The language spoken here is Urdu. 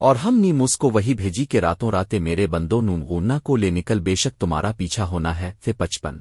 اور ہم نے مس کو وہی بھیجی کہ راتوں راتے میرے بندوں نونگونا کو لے نکل، بے شک تمہارا پیچھا ہونا ہے پھر پچپن۔